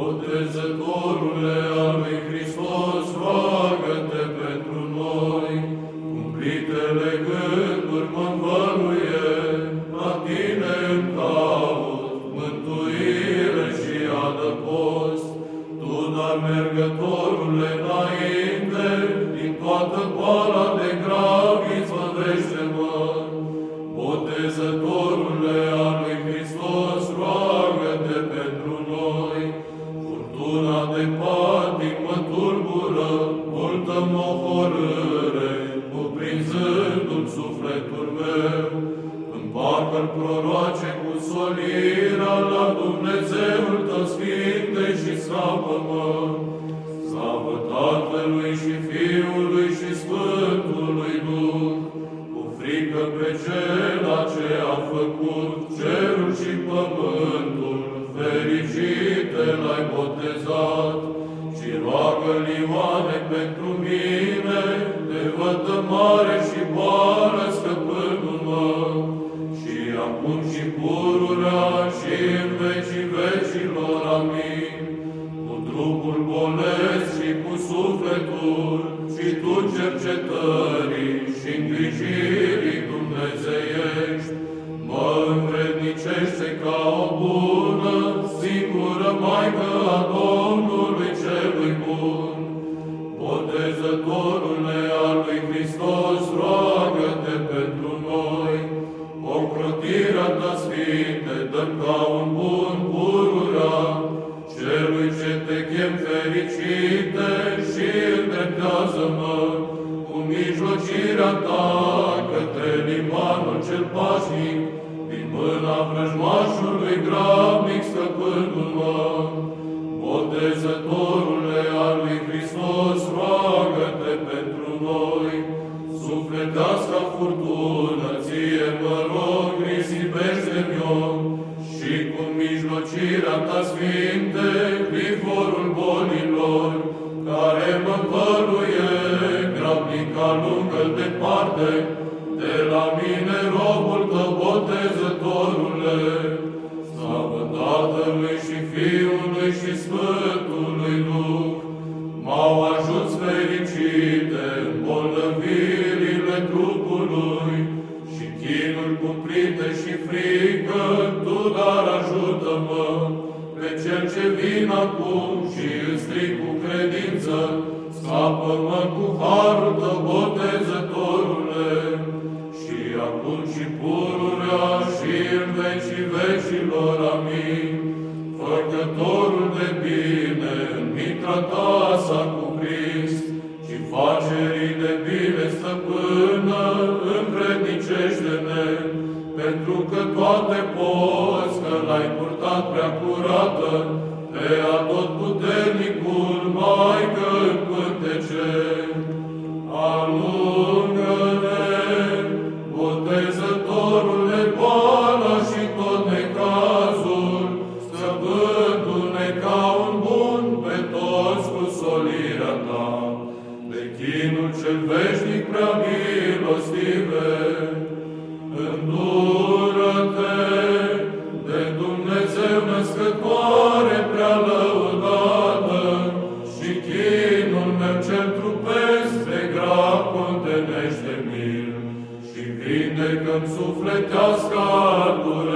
Botezătorule al lui Hristos, roagă pentru noi, cumplitele gânduri mă învăluie, la tine îmi caut, mântuire și adăpost. Tu, dar mergătorule, înainte, din toată partea, Furtuna de patic mă tulbură, multă mohorâre, cuprinzându-mi sufletul meu. Împacă-l proroace cu solirea la Dumnezeul tău sfinte și scapă-mă. Slavă Tatălui și Fiului și Sfântului Duh, cu frică pe Cela ce a făcut cerul și pământul, fericite l-ai botezat, și roagă-L Ioane pentru mine, de vătămare și boală scăpându-mă, și acum și pururea și în vecii vecilor, amin. Cu trupul bolesc și cu sufletul, și tu cercetării și îngrijirii dumnezeiești, mă învrednicește ca o bună, singură Maică a Domnului bun pururea, celui ce te chem fericite și îndreptează-mă cu mijlocirea ta către limanul cel pașnic, din mâna vrăjmașului grabnic scăpându-mă. Botezătorule al lui Hristos, roagă-te pentru noi, sufletească furtună, ție mă rog, risipește-mi-o, și cu mijlocirea ta sfinte, vivorul bolilor, care mă păluie, grabnica lungă departe, de la mine robul ce vin acum și îți strig cu credință, scapă-mă cu harul Tău, botezătorule, și acum și pururea și în vecii vecilor, amin. Făcătorul de bine, în mitra ta s-a cuprins, și facerii că toate poți, că l-ai purtat prea curată, pe atotputernicul, Maică în pântece. Alungă-ne, botezătorule, boala și tot necazul, stăpându-ne ca un bun pe toți cu solirea ta, de chinul cel veșnic prea milostive. Mil și vindecă-mi sufletească durere.